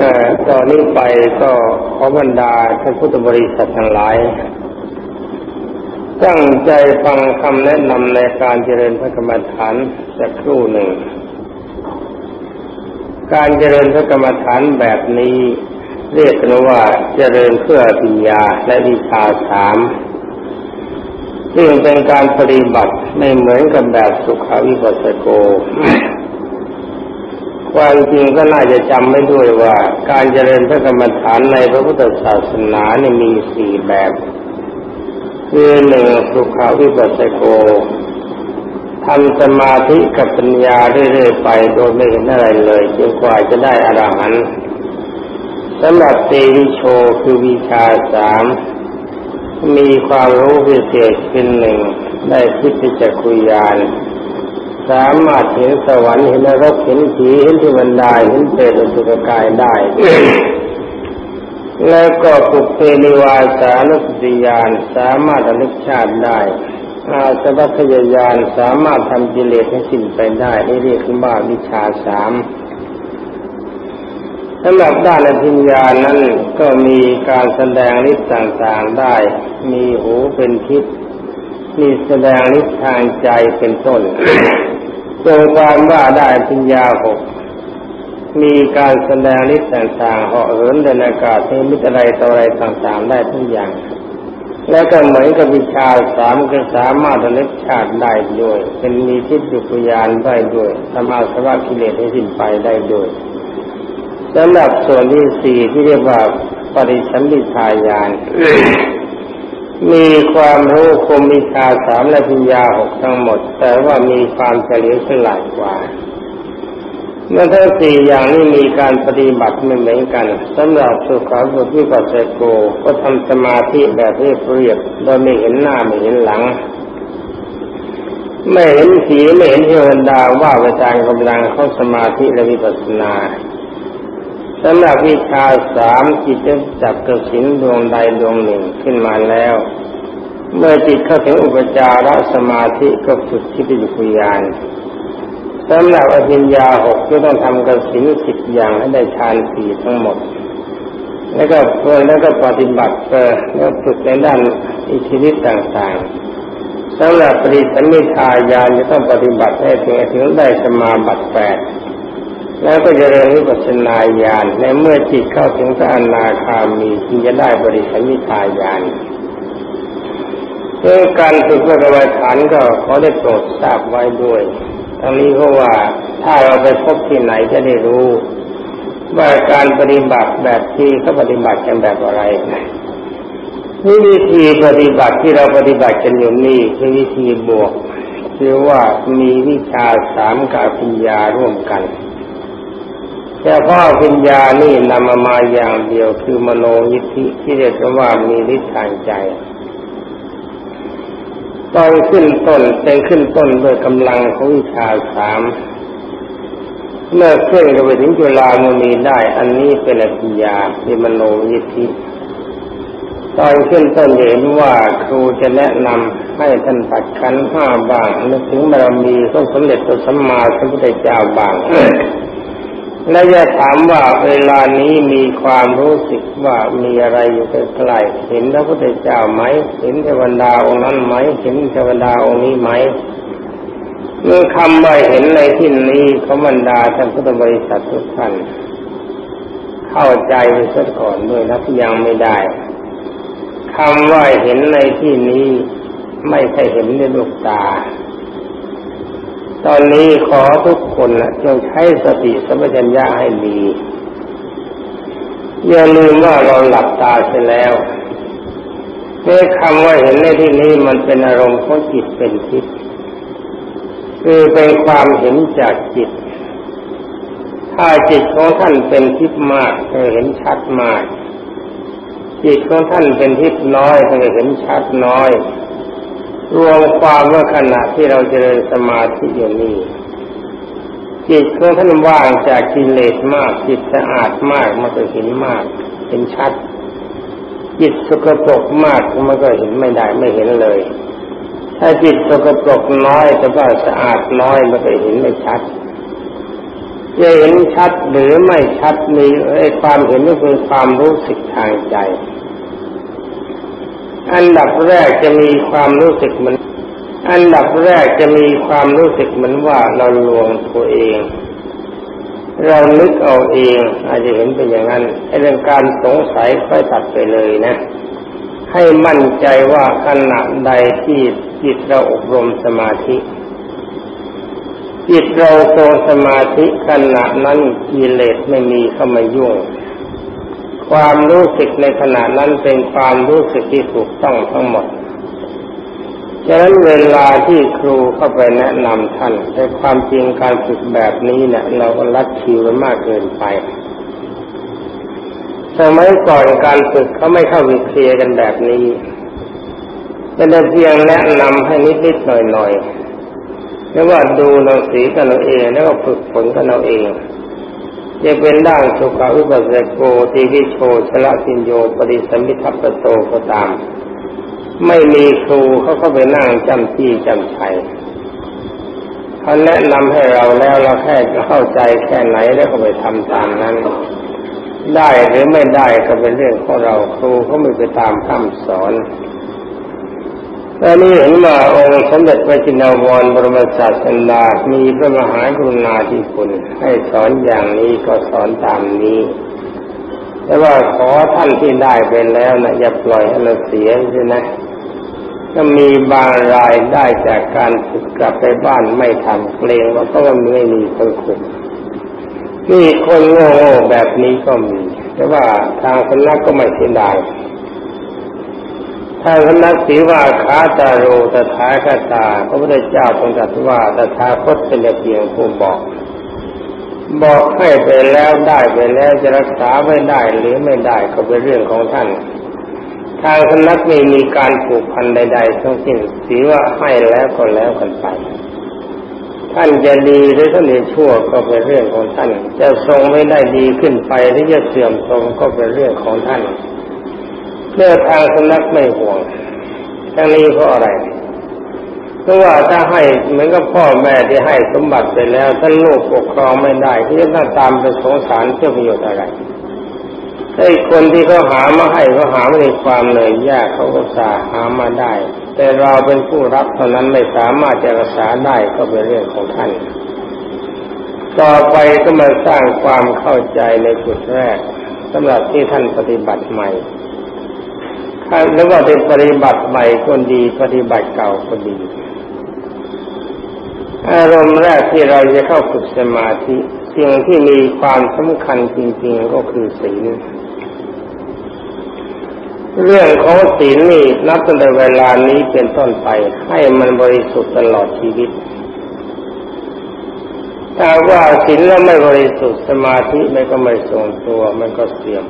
ต่อตอนนี้ไปก็ขอบรรดาท่านพุทธบริษัททั้งหลาย ตั้งใจฟังคำแนะนำในการเจริญพระกรรมฐานสักครู่หนึ่ง การเจริญพระกรรมฐานแบบนี้ เรียกกันว่าเจริญเพื่อปัญญาและวิชาสามซึ่งเป็นการปฏิบัติไม่เหมือนกับแบบสุขาวิปัสสโก ความจริงก็น่าจะจำไม่ด้วยว่า การเจริญพระกรรมฐานในพระพุทธศาสนาเนี่ยมีสี่แบบคือหนึ่งสุขาวิปัสสโกทำสมาธิกับปัญญาเรื่อยๆไปโดยไม่เห็นอะไรเลยจนกว่าจะได้อรหันต์สำหรับเตวิโชคือวิชาสามมีความรู้พิเศษเป็นหนึ่งได้คิดจะคุยยาน สามารถเห็นสวรรค์เห็นนรกเห็นผีเห็นเทวดาเห็นเปรตสุกกายได้ แล้วก็ปุเพนิวาสานุสติยานสามารถระลึกชาติได้อาสวัคยายานสามารถทำกิเลสให้สิ้นไปได้นี่เรียกว่าวิชาสามสำหรับด้านอภิญญานั้นก็มีการแสดงฤทธิ์ต่างๆได้ มีหูเป็นทิพย์มีแสดงฤทธิ์ทางใจเป็นต้น โดยความว่าได้อภิญญาหกมีการแสดงฤทธิ์ต่างๆเหาะเหินเดินอากาศเทมิตอะไรต่ออะไรต่างๆได้ทุกอย่าง และก็เหมือนกับวิชาสามก็สามารถระลึกชาติได้ด้วย เป็นมีทิพยุกยานได้ด้วยสมาสวะกิเลสให้สิ้นไปได้ด้วยสำหรับส่วนที่สี่ที่เรียกว่าปริชันติทายาน มีความรู้คมวิชาสามและปัญญาหกทั้งหมด แต่ว่ามีความเฉลียวฉลาดกว่าเมื่อทั้งสี่อย่างนี้มีการปฏิบัติไม่เหมือนกันสำหรับสุขาสุขีปัสสโกก็ทำสมาธิแบบเรียบเรียบโดยไม่เห็นหน้าไม่เห็นหลัง ไม่เห็นสีไม่เห็นเทวดาว่าไปตามกำลังเข้าสมาธิและวิปัสสนา สำหรับวิชาสามจิตจะจับกระสินดวงใดดวงหนึ่งขึ้นมาแล้ว เมื่อจิตเข้าถึงอุปจารสมาธิก็ฝึกที่ปิญญาณสำหรับอภิญญาหกก็ต้องทำกระสินสิบอย่างให้ได้ฌานสี่ทั้งหมด แล้วก็เพื่อแล้วก็ปฏิบัติเพื่อแล้วฝึกในด้านอิทธิฤทธิ์ต่างๆสำหรับปริสัมมิทายานจะต้องปฏิบัติให้ถึงถึงได้สมาบัติแปด แล้วก็จะเรียนวิปัสนาญาณในเมื่อจิตเข้าถึงพระอนาคามีจึงจะได้บริสัมมิทายานเรื่องการฝึกพระกรรมฐานก็ขอได้โปรดทราบไว้ด้วยทั้งนี้เพราะว่าถ้าเราไปพบที่ไหนจะได้รู้ ว่าการปฏิบัติแบบที่เขาปฏิบัติกันแบบอะไรนี่วิธีปฏิบัติที่เราปฏิบัติกันอยู่นี่คือวิธีบวก คือว่ามีวิชาสามกับปัญญาร่วมกัน แต่พ่อปัญญานี่นำมามาอย่างเดียวคือมโนยิทธิที่เรียกว่ามีฤทธิ์ทางใจตอนขึ้นต้นเป็นขึ้นต้นด้วยกำลังของวิชาสามเมื่อขึ้นไปถึงจุฬามณีได้ อันนี้เป็นอภิญญาเป็นมโนยิทธิตอนขึ้นต้นเห็นว่าครูจะแนะนำให้ท่านปัดขันห้าบางนึกถึงบารมีต้องสำเร็จตัวสัมมาสัมพุทธเจ้าบาง และจะถามว่าเวลานี้มีความรู้สึกว่ามีอะไรอยู่ใกล้ๆเห็นพระพุทธเจ้าไหม เห็นเทวดาองค์นั้นไหม เห็นเทวดาองค์นี้ไหม เมื่อคำว่าเห็นในที่นี้เขาบรรดาท่านพุทธบริษัททุกท่านเข้าใจไปสักก่อนด้วยนะยังไม่ได้คำว่าเห็นในที่นี้ไม่ใช่เห็นด้วยลูกตา ตอนนี้ขอทุกคนจงใช้สติสัมปชัญญะให้ดีอย่าลืมว่าเราหลับตาเสียแล้วเมื่อคำว่าเห็นในที่นี้มันเป็นอารมณ์ของจิตเป็นทิพย์คือเป็นความเห็นจากจิต ถ้าจิตของท่านเป็นทิพย์มากจะเห็นชัดมาก จิตของท่านเป็นทิพย์น้อยจะเห็นชัดน้อย รวมความว่าขณะที่เราเจริญสมาธิอยู่นี้จิตของท่านว่างจากกิเลสมากจิตสะอาดมากมันก็เห็นมากเห็นชัด จิตสกปรกมากมันก็เห็นไม่ได้ไม่เห็นเลย ถ้าจิตสกปรกน้อยแต่ว่าสะอาดน้อยมันก็เห็นไม่ชัดจะเห็นชัดหรือไม่ชัดมีไอ้ความเห็นก็คือความรู้สึกทางใจ อันดับแรกจะมีความรู้สึกเหมันอันดับแรกจะมีความรู้สึกเหมือนว่าเราลวงตัวเอง เรานึกเอาเอง อาจจะเห็นเป็นอย่างนั้นเรื่องการสงสัยค่อยตัดไปเลยนะ ให้มั่นใจว่าขณะใดที่จิตเราอบรมสมาธิ จิตเราทรงสมาธิขณะนั้นกิเลสไม่มีเข้ามายุ่ง ความรู้สึกในขณะนั้นเป็นความรู้สึกที่ถูกต้องทั้งหมดฉะนั้นเวลาที่ครูเข้าไปแนะนำท่านในความจริงการฝึกแบบนี้เนี่ย เราก็ลัดคิวมากเกินไปสมัยก่อนการฝึกเขาไม่เข้าวิเคลียกันแบบนี้เป็นเพียงแนะนำให้นิดๆหน่อยๆเรียกว่าดูหนังสือกันเอาเองแล้วก็ฝึกฝนกันเอาเอง จะเป็นด้านสุขาอุปสโกตีวิโชชละสินโยปริสมิทัปโตก็ตาม ไม่มีครูเขาเข้าไปนั่งจำที่จำชัยเขาแนะนำให้เราแล้วเราแค่เข้าใจแค่ไหนแล้วก็ไปทำตามนั้น ได้หรือไม่ได้ก็เป็นเรื่องของเราครูเขาไม่ไปตามคำสอน ตอนนี้เห็นว่าองค์สมเด็จพระจินาวรบรมศาสดามีพระมหากรุณาธิคุณให้สอนอย่างนี้ก็สอนตามนี้ แต่ว่าขอท่านที่ได้ไปแล้วนะอย่าปล่อยให้เราเสียใช่ไหมก็มีบางรายได้จากการฝึกกลับไปบ้านไม่ทำเกรงว่าเพราะว่าไม่มีคนขุดนี่คนโง่แบบนี้ก็มี แต่ว่าทางคณะก็ไม่เสียดาย ถ้าคณะสีว่าขาตาโรตถาคตาพระพุทธเจ้าทรงตรัสว่าตถาคตเป็นเพียงผู้บอก บอกให้ไปแล้วได้ไปแล้วจะรักษาไม่ได้หรือไม่ได้ก็เป็นเรื่องของท่าน ทางคณะไม่มีการผูกพันใด ๆ ทั้งสิ้นสีว่าให้แล้วก็แล้วกันไปท่านจะดีหรือท่านจะชั่วก็เป็นเรื่องของท่าน จะทรงไม่ได้ดีขึ้นไปหรือจะเสื่อมทรงก็เป็นเรื่องของท่าน เมื่อทางสำนักไม่ห่วงทั้งนี้เพราะอะไรเพราะว่าถ้าให้เหมือนกับพ่อแม่ที่ให้สมบัติไปแล้วท่านลูกปกครองไม่ได้ที่จะต้องตามไปสงสารเพื่อประโยชน์อะไรไอ้คนที่เขาหามาให้เขาหาไม่ได้ความเหนื่อยยากเขาก็สาหามาได้ แต่เราเป็นผู้รับเท่านั้นไม่สามารถจะรักษาได้ก็เป็นเรื่องของท่าน ต่อไปก็มาสร้างความเข้าใจในจุดแรกสำหรับที่ท่านปฏิบัติใหม่ หรือว่าเป็นปฏิบัติใหม่คนดี ปฏิบัติเก่าคนดี อารมณ์แรกที่เราจะเข้าฝึกสมาธิสิ่งที่มีความสำคัญจริงๆก็คือศีลเรื่องของศีลนี่นับตั้งแต่เวลานี้เป็นต้นไป ให้มันบริสุทธิ์ตลอดชีวิตถ้าว่าศีลแล้วไม่บริสุทธิ์สมาธิมันก็ไม่ทรงตัวมันก็เสื่อม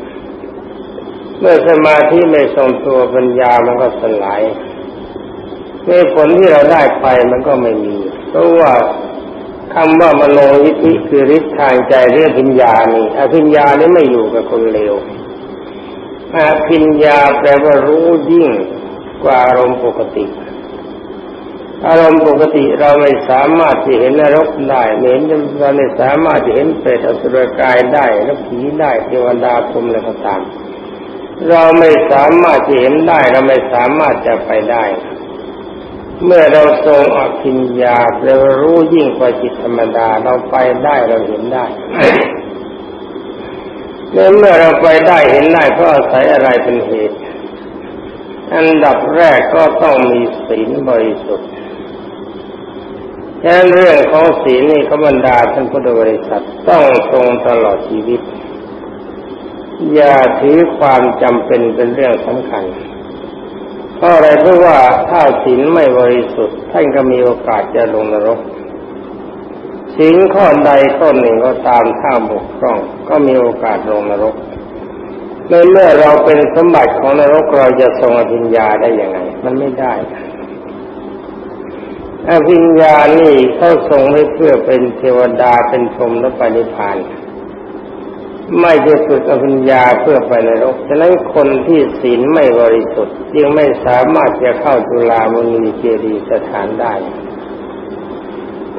เมื่อสมาธิไม่ทรงตัวปัญญามันก็สลายเมื่อผลที่เราได้ไปมันก็ไม่มี เพราะว่าคำว่ามโนวิธิคือฤทธิ์ทางใจเรื่องพิญญานี่อภิญญานี่ไม่อยู่กับคนเลวอภิญญาแปลว่ารู้ยิ่งกว่าอารมณ์ปกติ อารมณ์ปกติเราไม่สามารถที่เห็นนรกได้เห็นเราไม่สามารถที่เห็นเปรตอสุรกายได้แล้วผีได้เทวดาพรมอะไรก็ตาม เราไม่สามารถจะเห็นได้เราไม่สามารถจะไปได้ เมื่อเราทรงอภิญญาเรารู้ยิ่งกว่าจิตธรรมดาเราไปได้เราเห็นได้เมื่อเราไปได้เห็นได้เพราะอาศัยอะไรเป็นเหตุ อันดับแรกก็ต้องมีศีลบริสุทธิ์ฉะนั้นเรื่องของศีลนี่ขบันดาท่านพุทธบริษัทต้องทรงตลอดชีวิต อย่าถือความจำเป็นเป็นเรื่องสำคัญ เพราะอะไรเพราะว่าถ้าศีลไม่บริสุทธิ์ท่านก็มีโอกาสจะลงนรกศีลข้อใดข้อหนึ่งก็ตามถ้าบกพร่อง ก็มีโอกาสลงนรกในเมื่อเราเป็นสมบัติของนรกเราจะทรงอภิญญาได้ยังไง มันไม่ได้อภิญญานี่เขาทรงไว้เพื่อเป็นเทวดาเป็นพรหมและปฏิพาน ไม่จะฝึกอภิญญาเพื่อไปในโลกฉะนั้นคนที่ศีลไม่บริสุทธิ์ยังไม่สามารถจะเข้าจุฬามณีเจดีสถานได้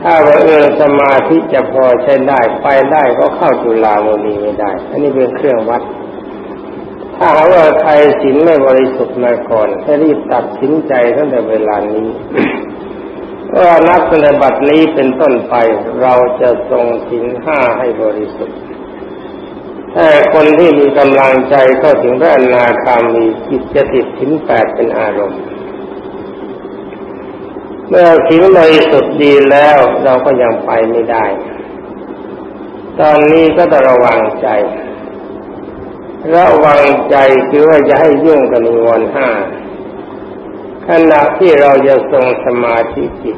ถ้าว่าเออสมาธิจะพอใช้ได้ไปได้ก็เข้าจุฬามนีไม่ได้ อันนี้เป็นเครื่องวัด ถ้าหาว่าใครศีลไม่บริสุทธิ์มาก่อนให้รีบตัดสินใจตั้งแต่เวลานี้ว่านับในบัดนี้เป็นต้นไปเราจะทรงศีลห้าให้บริสุทธิ์ ถ้าคนที่มีกำลังใจเข้าถึงพระอนาคามีจิตจะติดศีลแปดเป็นอารมณ์ เมื่อศีลบริสุทธิ์ดีแล้วเราก็ยังไปไม่ได้ ตอนนี้ก็ต้องระวังใจ ระวังใจคือว่าจะให้ยุ่งกับนิวรณ์ห้าขณะที่เราจะทรงสมาธิจิต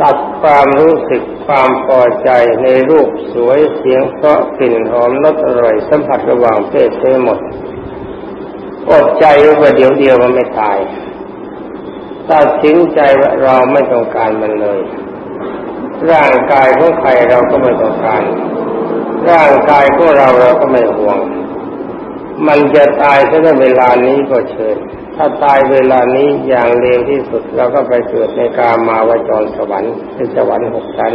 ตัดความรู้สึก ความพอใจในรูปสวยเสียงเพราะกลิ่นหอมรสอร่อยสัมผัสระหว่างเพศเสียหมดอดใจว่าเดี๋ยวเดียวมันไม่ตายตัดสินใจว่าเราไม่ต้องการมันเลย ร่างกายของใครเราก็ไม่ต้องการ ร่างกายของเราเราก็ไม่ห่วง มันจะตายถ้าเวลานี้ก็เชิญ ถ้าตายเวลานี้อย่างเร็วที่สุดเราก็ไปเกิดในกามาวจรสวรรค์ในสวรรค์หกชั้น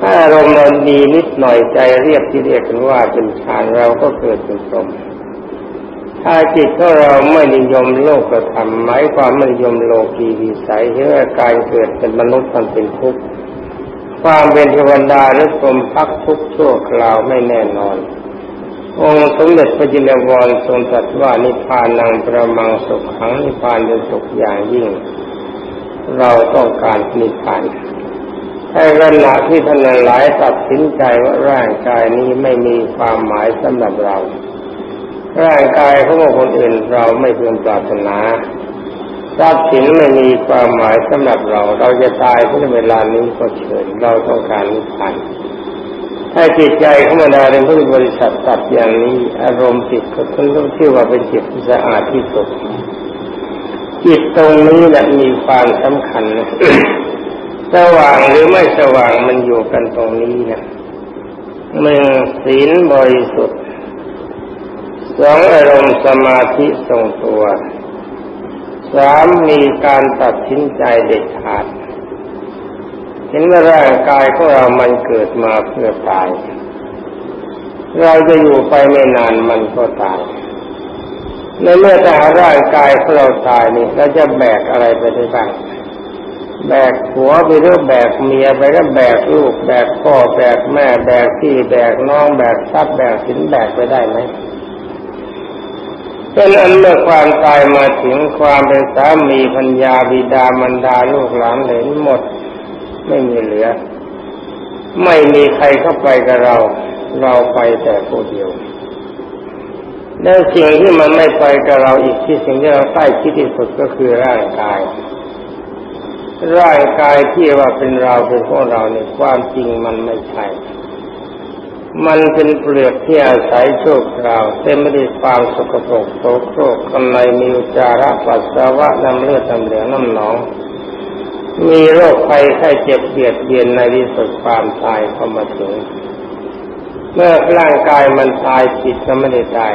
ถ้าอารมณ์เราดีนิดหน่อยใจเรียบที่เรียกกันว่าเป็นฌานเราก็เกิดเป็นพรหมถ้าจิตของเราไม่นิยมโลกกระทำหมายความไม่นิยมโลกีวิสัยเห็นว่าการเกิดเป็นมนุษย์มันเป็นทุกข์ความเป็นเทวดาหรือพรหมพักทุกข์ชั่วคราวไม่แน่นอน องค์สมเด็จพระจินวรทรงตรัสว่านิพพานังประมังสุขขังนิพพานเป็นสุขอย่างยิ่ง เราต้องการนิพพานแต่ขณะที่ท่านหลายตัดสินใจว่าร่างกายนี้ไม่มีความหมายสำหรับเรา ร่างกายของคนอื่นเราไม่พึงปรารถนาทรัพย์สินไม่มีความหมายสำหรับเรา เราจะตายในเวลานี้ก็เชิญเราต้องการนิพพาน ถ้าจิตใจของมันดาเป็นผู้บริษัทตัดอย่างนี้ อารมณ์จิตก็ต้องชื่อว่าเป็นจิตที่สะอาดที่สุดจิตตรงนี้แหละมีความสำคัญนะสว่างหรือไม่สว่างมันอยู่กันตรงนี้นะหนึ่งศีลบริสุทธิ์สองอารมณ์สมาธิทรงตัวสามมีการตัดสินใจเด็ดขาด เห็นว่าร่างกายของเรามันเกิดมาเพื่อตาย เราจะอยู่ไปไม่นานมันก็ตายในเมื่อถ้าร่างกายของเราตายนี่เราจะแบกอะไรไปได้บ้างแบกหัวไปหรือแบกเมียไปก็แบกลูก แบกพ่อแบกแม่แบกพี่แบกน้องแบกทรัพย์แบกสินแบกไปได้ไหมเป็นอันเมื่อความตายมาถึงความเป็นสามีพัญญาบิดามารดาลูกหลานเหลนหมด ไม่มีเหลือ ไม่มีใครเข้าไปกับเรา เราไปแต่ผู้เดียวแล้วสิ่งที่มันไม่ไปกับเราอีกที่สิ่งที่เราใกล้ที่ที่สุดก็คือร่างกาย ร่างกายที่ว่าเป็นเราเป็นพวกเราเนี่ยความจริงมันไม่ใช่มันเป็นเปลือกที่อาศัยโชคคราเต็มไปด้วยความสกปรกโสโครกข้างในมีอุจาระปัสสาวะน้ำเลือดน้ำเหลืองน้ำหนอง มีโรคภัยไข้เจ็บเบียดเบียนในที่สุดความตายเข้ามาถึง เมื่อร่างกายมันตายจิตก็ไม่ได้ตาย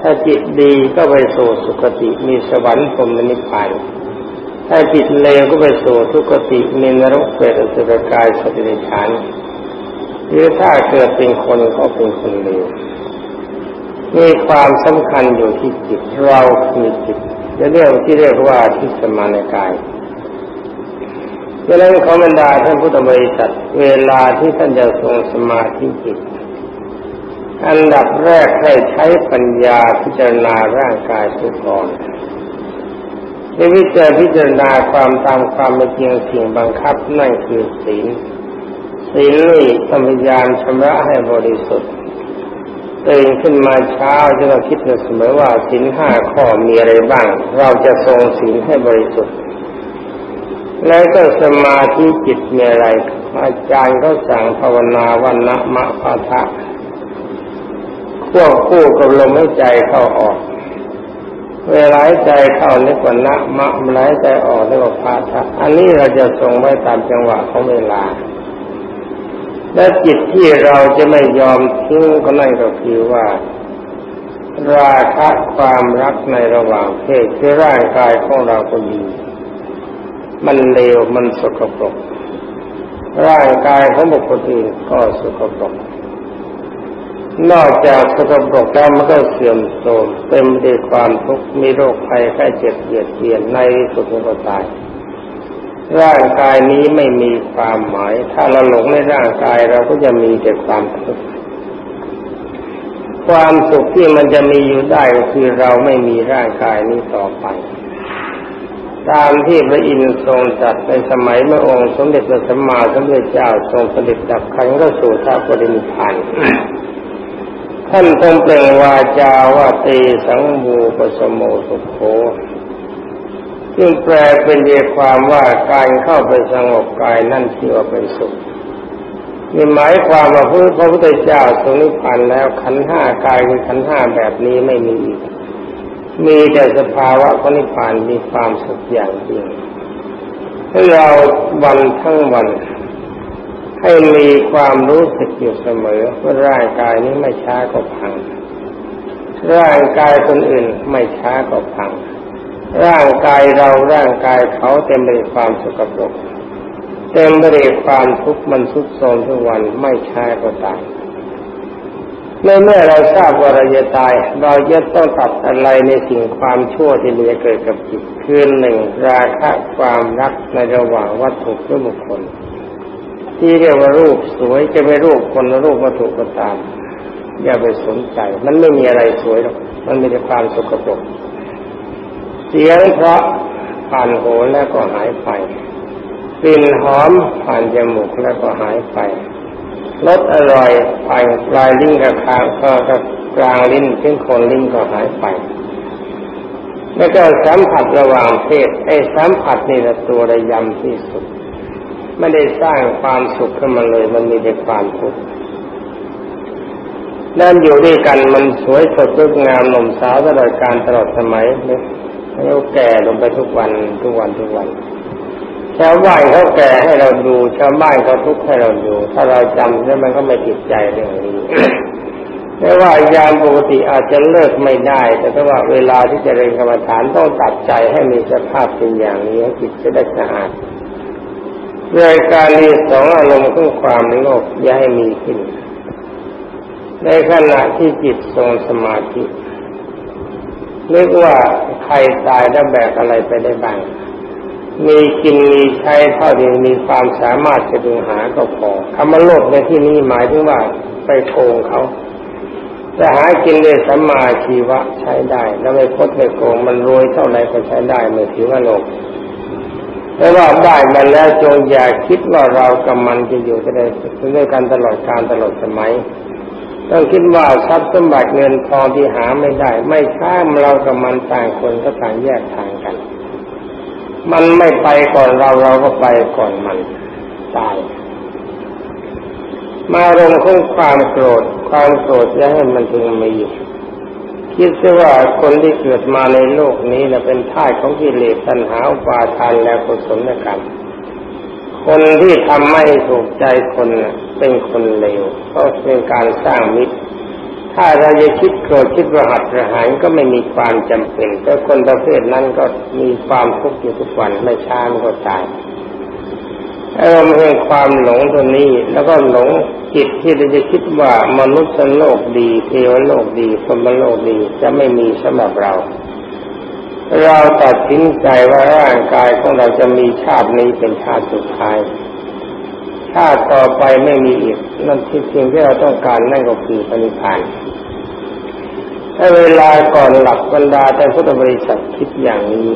ถ้าจิตดีก็ไปสู่สุคติมีสวรรค์พรมนิพพานถ้าจิตเลวก็ไปสู่ทุกติมีนรกเปรตสุรกายสติริชานหรือถ้าเกิดเป็นคนก็เป็นคนเลวมีความสำคัญอยู่ที่จิตเรามีจิตจะเรื่องที่เรียกว่าที่สมานกาย ดังนั้นขอบรรดาท่านพุทธบริษัท เวลาที่ท่านจะทรงสมาธิจิต อันดับแรกให้ใช้ปัญญาพิจารณาร่างกายทุกก่อนในวิจารพิจารณาความตามความเป็นจริงสิ่งบังคับนั่นคือศีลศีลนี่ต้องพยายามชำระให้บริสุทธิ์ตื่นขึ้นมาเช้าจะต้องคิดเสมอว่าศีลห้าข้อมีอะไรบ้าง เราจะทรงศีลให้บริสุทธิ์ แล้วก็สมาธิจิตมีอะไร อาจารย์ก็สั่งภาวนาวันนะมะพาทะควบคู่กับลมหายใจเข้าออก เวลาหายใจเข้าเรียกว่านะมะเวลายใจออกเรียกว่าพาทะอันนี้เราจะทรงไว้ตามจังหวะของเวลา และจิตที่เราจะไม่ยอมทิ้งก็นั่นก็คือว่า ราคะความรักในระหว่างเพศคือร่างกายของเราก็ดี มันเลวมันสกปรก ร่างกายของบุคคลอื่นก็สกปรก นอกจากสกปรกแล้วมันก็เสื่อมโทรมเต็มด้วยความทุกข์มีโรคภัยแค่เจ็บเบียดเบียนในสุดก็ตายร่างกายนี้ไม่มีความหมาย ถ้าเราหลงในร่างกายเราก็จะมีแต่ความทุกข์ ความสุขที่มันจะมีอยู่ได้ก็คือเราไม่มีร่างกายนี้ต่อไป ตามที่พระอินทร์ทรงจัดในสมัยเมื่องค์สมเด็จพระสัมมาสัมพุทธเจ้าทรงผลิตดับขันก็สู่ท่าปรินิพพานท่านทรงเปล่งวาจาว่าตีสังบูปสมโมสุโขซึ่งแปลเป็นเรียความว่าการเข้าไปสงบกายนั่นที่ว่าเป็นสุขมีหมายความว่าพระพุทธเจ้าทรงนิพพานแล้วขันห้ากายคือขันห้าแบบนี้ไม่มีอีก มีแต่สภาวะพระนิพพานมีความสุขอย่างจริงให้เราวันทั้งวัน ให้มีความรู้สึกอยู่เสมอว่าร่างกายนี้ไม่ช้าก็พัง ร่างกายคนอื่นไม่ช้าก็พัง ร่างกายเราร่างกายเขาเต็มไปด้วยความสกปรกเต็มไปด้วยความทุกข์มันทุกโทมทุกวันไม่ช้าก็ตาย เมื่อเมื่อเราทราบว่าเราจะตาย เราจะต้องตัดอะไรในสิ่งความชั่วที่มีเกิดกับจิตคือหนึ่งราคะความรักในระหว่างวัตถุและบุคคล ที่เรียกว่ารูปสวยจะไม่รูปคนรูปวัตถุก็ตาม อย่าไปสนใจ มันไม่มีอะไรสวยหรอกมันมีแต่ความสกปรกเสียงเพราะผ่านหูแล้วก็หายไปกลิ่นหอมผ่านจมูกแล้วก็หายไป รสอร่อยผ่านปลายลิ้นกับคางก็กับกลางลิ้นขึ้นคนลิ้นก็หายไป แล้วก็สัมผัสระหว่างเพศไอ้สัมผัสนี่แหละตัวระยำที่สุด ไม่ได้สร้างความสุขขึ้นมาเลย มันมีแต่ความทุกข์นั่นอยู่ด้วยกันมันสวยสดงดงามหนุ่มสาวตลอดการตลอดสมัยเนี่ยเขาแก่ลงไปทุกวันทุกวันทุกวัน ชาวบ้านเขาแก่ให้เราดูชาวบ้านเขาทุกข์ให้เราดู ถ้าเราจำแล้วมันก็ไม่ติดใจเรื่องนี้ไม่ว่ายามปกติอาจจะเลิกไม่ได้ แต่ถ้าว่าเวลาที่จะเรียนกรรมฐานต้องตัดใจให้มีสภาพเป็นอย่างนี้จิตจะได้สะอาดรายการมีสองอารมณ์ของความโลภอย่าให้มีขึ้น ในขณะที่จิตทรงสมาธินึกว่าใครตายแล้วแบกอะไรไปได้บ้าง มีกินมีใช้เท่าที่มีความสามารถจะดึงหาก็พอคำว่าโลภในที่นี้หมายถึงว่าไปโกงเขาจะหากินด้วยสัมมาชีวะใช้ได้ แล้วไม่พดไม่โกงมันรวยเท่าไรก็ใช้ได้ไม่ถือว่าโลภแต่ว่าได้มาแล้วจงอย่าคิดว่าเรากับมันจะอยู่กันได้ด้วยกันตลอดการตลอดสมัยต้องคิดว่าทรัพย์สมบัติเงินทองที่หาไม่ได้ ไม่ช้าเรากับมันต่างคนก็ต่างแยกทางกัน มันไม่ไปก่อนเราเราก็ไปก่อนมันตายมาลงของความโกรธ ความโกรธจะให้มันถึงมี คิดซะว่าคนที่เกิดมาในโลกนี้นะเป็นท่าของกิเลสตัณหาปาทานและกุศลกรรม คนที่ทำไม่ถูกใจคนเป็นคนเลวเพราะเป็นการสร้างมิตร ถ้าเราจะคิดโกรธคิดว่าหัดระหายก็ไม่มีความจำเป็นแต่คนประเภทนั้นก็มีความทุกข์อยู่ทุกวันไม่ช้ามันก็ตายอารมณ์แห่งความหลงตัวนี้ แล้วก็หลงจิตที่เราจะคิดว่ามนุษย์โลกดีเทวโลกดีพรมโลกดีจะไม่มีสำหรับเรา เราตัดสินใจว่าร่างกายของเราจะมีชาตินี้เป็นชาติสุดท้าย ชาติต่อไปไม่มีอีกนั่นที่สิ่งที่เราต้องการนั่นก็คือปณิพานถ้าเวลาก่อนหลับบรรดาแต่พุทธบริษัทคิดอย่างนี้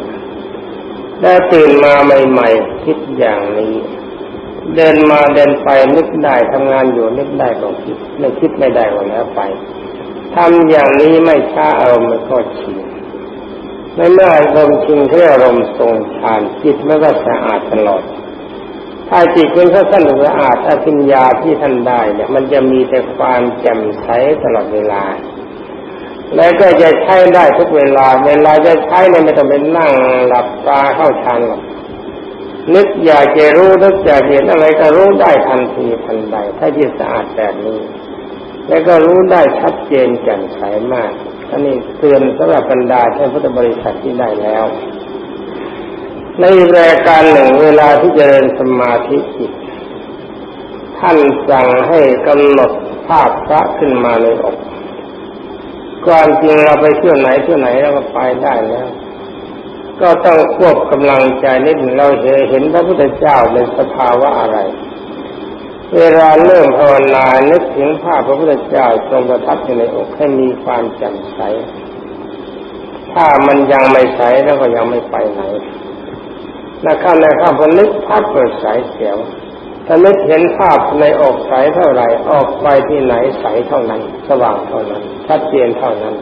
ได้ตื่นมาใหม่ ๆ คิดอย่างนี้ เดินมาเดินไปนึกได้ทำงานอยู่นึกได้ก็คิดไม่คิดไม่ได้ก็แล้วไปทำอย่างนี้ไม่ช้าอารมณ์มันก็ชินไม่เมื่ออารมณ์ชินเพื่ออารมณ์ทรงฌานจิตมันก็สะอาดตลอด ถ้าจิตคุณถ้าท่านสะอาดอภิญญาที่ท่านได้เนี่ย มันจะมีแต่ความแจ่มใสตลอดเวลา แล้วก็จะใช้ได้ทุกเวลา เวลาจะใช้เนี่ยไม่ต้องเป็นนั่งหลับตาเข้าฌานหรอกนึกอยากจะรู้นึกอยากเห็นอะไรก็รู้ได้ทันทีทันใดถ้าจิตสะอาดแบบนี้ แล้วก็รู้ได้ชัดเจนแจ่มใสมากอันนี้เตือนสำหรับบรรดาท่านพุทธบริษัทที่ได้แล้ว ในรายการหนึ่งเวลาที่จเจริญสมาธิจิตท่านสั่งให้กำหนดภาพพระขึ้นมาในอกก่อนจริงเราไปเที่ยวไหนเที่ยวไหนเราก็ไปได้แล้ว ก็ต้องควบกำลังใจนิดหนึ่งเราเห็นพระพุทธเจ้าเป็นสภาวะอะไร เวลาเริ่มภาวนานึกถึงภาพพระพุทธเจ้าทรงประทับอยู่ในอกให้มีความแจ่มใส ถ้ามันยังไม่ใสแล้วก็ยังไม่ไปไหน นะข้าในข้าพนึกภาพเปิดสายเสียวถ้านึกเห็นภาพในอกใสเท่าไหร่ออกไปที่ไหนใสเท่านั้น สว่างเท่านั้นชัดเจนเท่านั้น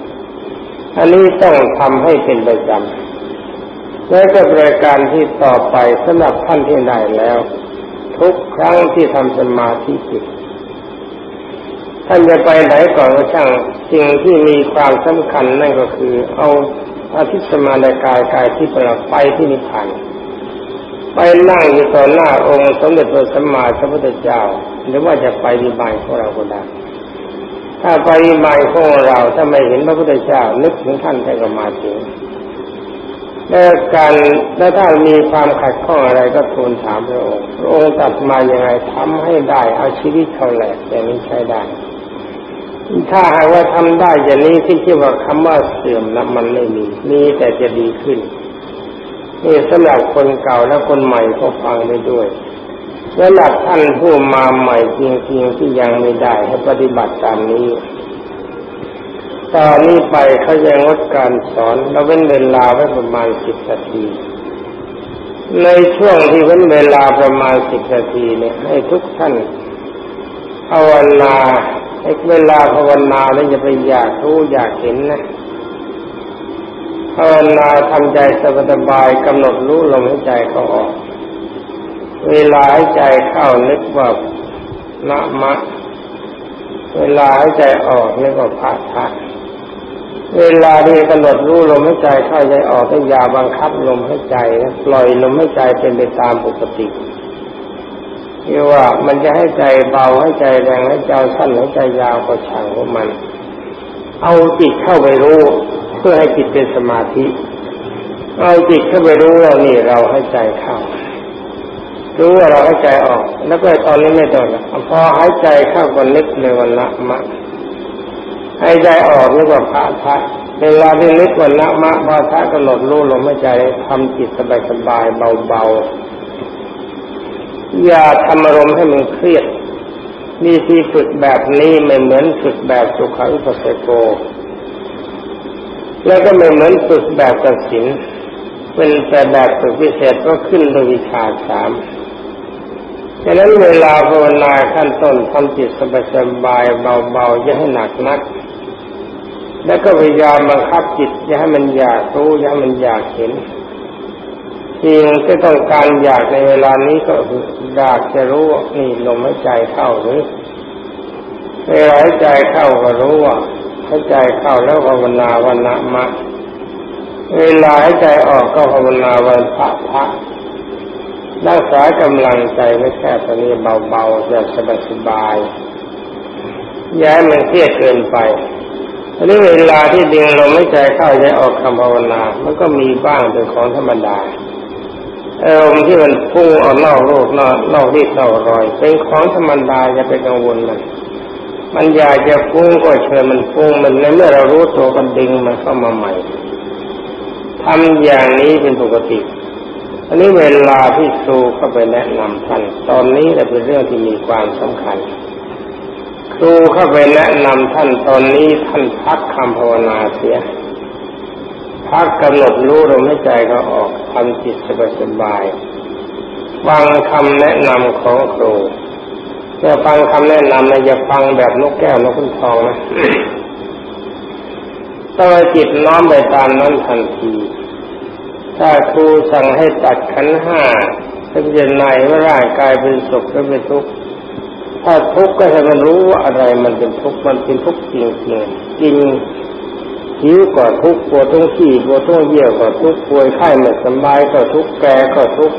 อันนี้ต้องทำให้เป็นประจำและก็บริการที่ต่อไปสำหรับท่านที่ได้แล้ว ทุกครั้งที่ทำสมาธิจิตท่านจะไปไหนก่อนก็ช่างสิ่งที่มีความสำคัญนั่นก็คือ เอาอาทิตย์สมาในกายกายที่ประไปที่นิพพาน ไปนั่งอยู่ต่อหน้าองค์สมเด็จพระสัมมาสัมพุทธเจ้า หรือว่าจะไปวิมานของเราก็ได้ถ้าไปวิมานของเราถ้าไม่เห็นพระพุทธเจ้า นึกถึงท่านแต่ก็มาถึงและการและถ้ามีความขัดข้องอะไรก็ทูลถามพระองค์พระองค์ตัดมาอย่างไรทำให้ได้เอาชีวิตเขาแหลกอย่างนี้ใช้ได้ ถ้าหากว่าทำได้อย่างนี้ที่ชื่ว่าคำว่าเสื่อมนะมันไม่มีมีแต่จะดีขึ้น นี่สำหรับคนเก่าและคนใหม่ก็ฟังได้ด้วยสำหรับท่านผู้มาใหม่จริงๆที่ยังไม่ได้ให้ปฏิบัติตามนี้ ตอนนี้ไปเขาจะงดการสอนเราเว้นเวลาไว้ประมาณสิบนาที ในช่วงที่เว้นเวลาประมาณสิบนาทีเนี่ยให้ทุกท่านภาวนาให้เวลาภาวนาแล้วจะไปอยากรู้อยากเห็นนะ ภาวนาทำใจสบายกำหนดรู้ลมหายใจเขาออก เวลาหายใจเข้านึกว่านะมะ เวลาหายใจออกนึกว่าพาทะเวลาที่กำหนดรู้ลมหายใจเข้าใจออกก็อย่าบังคับลมหายใจปล่อยลมหายใจเป็นไปตามปกติที่ว่ามันจะให้ใจเบาให้ใจแรงให้ใจสั้นให้ใจยาวก็ช่างของมัน เอาจิตเข้าไปรู้ เพื่อให้จิตเป็นสมาธิเอาจิตเข้าไปรู้ว่านี่เราให้ใจเข้ารู้ว่าเราให้ใจออก แล้วก็ตอนนี้ไม่ต้องพอหายใจเข้าก็นึกเลยวันละมะให้ใจออกนึกว่าพระพระเวลาที่นึกวันละมะพระพระกำหนดรู้ลมหายใจทำจิตสบายสบายเบาๆอย่าทำอารมณ์ให้มันเครียดมีที่ฝึกแบบนี้ไม่เหมือนฝึกแบบสุขังสเสโก แล้วก็ไม่เหมือนฝึกแบบตัดสินเป็นแต่แบบฝึกพิเศษก็ขึ้นโดยวิชาสามดังนั้นเวลาภาวนาขั้นต้นทำจิตสบายๆเบาๆอย่าให้หนักนัก แล้วก็พยายามบังคับจิตอย่าให้มันอยากรู้อย่าให้มันอยากเห็นสิ่งที่ต้องการอยากในเวลานี้ก็อยากจะรู้นี่ลมหายใจเข้าหรือเวลาหายใจเข้าก็รู้ว่า หายใจเข้าแล้วภาวนาวันนะมะ เวลาหายใจออกก็ภาวนาวันพระพระรักษากำลังใจไม่แค่ตอนนี้เบาๆแบบสบายๆย้ายมันเครียดเกินไปอันนี้เวลาที่ดึงลมหายใจเข้าใจออกคำภาวนา มันก็มีบ้างเป็นของธรรมดาอารมณ์ที่มันพุ่งออกนอกโลกนอกนอกรีดนอกรอย เป็นของธรรมดาอย่าไปกังวลมัน มันอยากจะฟุ้งก็เชิญมันฟุ้งมันในเมื่อเรารู้ตัวกันดึงมันเข้ามาใหม่ทำอย่างนี้เป็นปกติอันนี้เวลาที่ครูเข้าไปแนะนำท่านตอนนี้จะเป็นเรื่องที่มีความสำคัญ ครูเข้าไปแนะนำท่านตอนนี้ท่านพักคำภาวนาเสียพักกำหนดรู้ลมหายใจเขาออกทำจิตสบายๆฟังคำแนะนำของครู จะฟังคำแนะนำนะอย่าฟังแบบนกแก้วนกขุนทองนะต้องจิตน้อมไปตามนั้นทันที ถ้าครูสั่งให้ตัดขันห้าถ้าจะในว่าร่างกายเป็นสุขหรือเป็นทุกข์ถ้าทุกข์ก็ให้มันรู้ว่าอะไรมันเป็นทุกข์มันเป็นทุกข์จริงจริงกินหิวก็ทุกข์ปวดท้องขี้ปวดท้องเยี่ยวก็ทุกข์ป่วยไข้ไม่สบายก็ทุกข์แก่ก็ทุกข์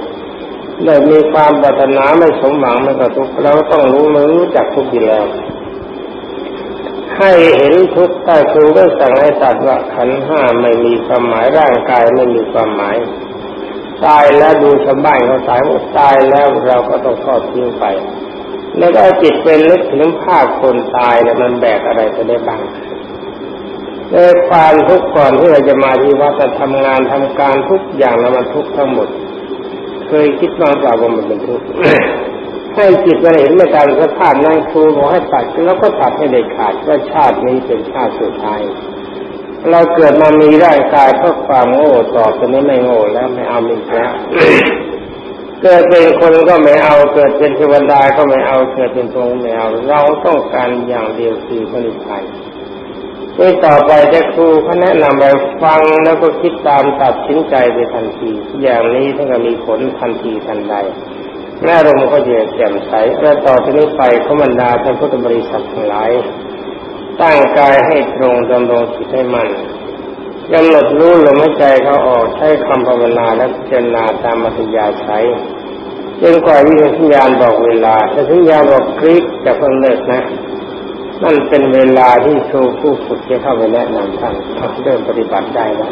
ได้มีความปรารถนาไม่สมหวังไม่ก็ทุกเราต้องรู้รู้จักทุกข์อยู่แล้ว ให้เห็นทุกข์ใต้ครูก็สั่งให้ตัดว่าขันห้าไม่มีความหมายร่างกายไม่มีความหมาย ตายแล้วดูชาวบ้านเขาตายว่าตายแล้วเราก็ต้องทอดทิ้งไป แล้วก็จิตเป็นนึกถึงภาพคนตายแล้วมันแบกอะไรไปได้บ้างในความทุกข์ก่อนที่เราจะมาที่วัดจะทำงานทำการทุกอย่างแล้วมันทุกข์ทั้งหมด เคยคิดบ้างเปล่าว่ามันเป็นทุกข์ให้จิตมันเห็นไม่ตามสภาพนั่งครูบอกให้ตัดแล้วก็ตัดให้เด็ดขาดว่าชาตินี้เป็นชาติสุดท้าย เราเกิดมามีร่างกายเพราะความโง่ต่อไปนี้ไม่โง่แล้วไม่เอาอีกแล้วเกิดเป็นคนก็ไม่เอาเกิดเป็นเทวดาก็ไม่เอาเกิดเป็นพรหมไม่เอา เราต้องการอย่างเดียวคือพระนิพพาน นี่ต่อไปจะครูเขาแนะนำไปฟังแล้วก็คิดตามตัดสินใจไปทันที อย่างนี้ถ้าก็มีผลทันทีทันใดแม่ลมก็จะแจ่มใสและต่อไปนี้ไปขมันดาท่านพุทธบริษัททั้งหลายตั้งกายให้ตรงดำรงจิตให้มันกำหนดรู้ลมหายใจเขาออกใช้คำภาวนาและเจรณาตามมัธยาใช้จนกว่าวิญญาณบอกเวลาถ้าสัญญาบอกคลิกจะเพิ่งเลิกนะ นั่นเป็นเวลาที่ครูผู้ฝึกจะเข้าไปแนะนำท่านเริ่มปฏิบัติได้แล้ว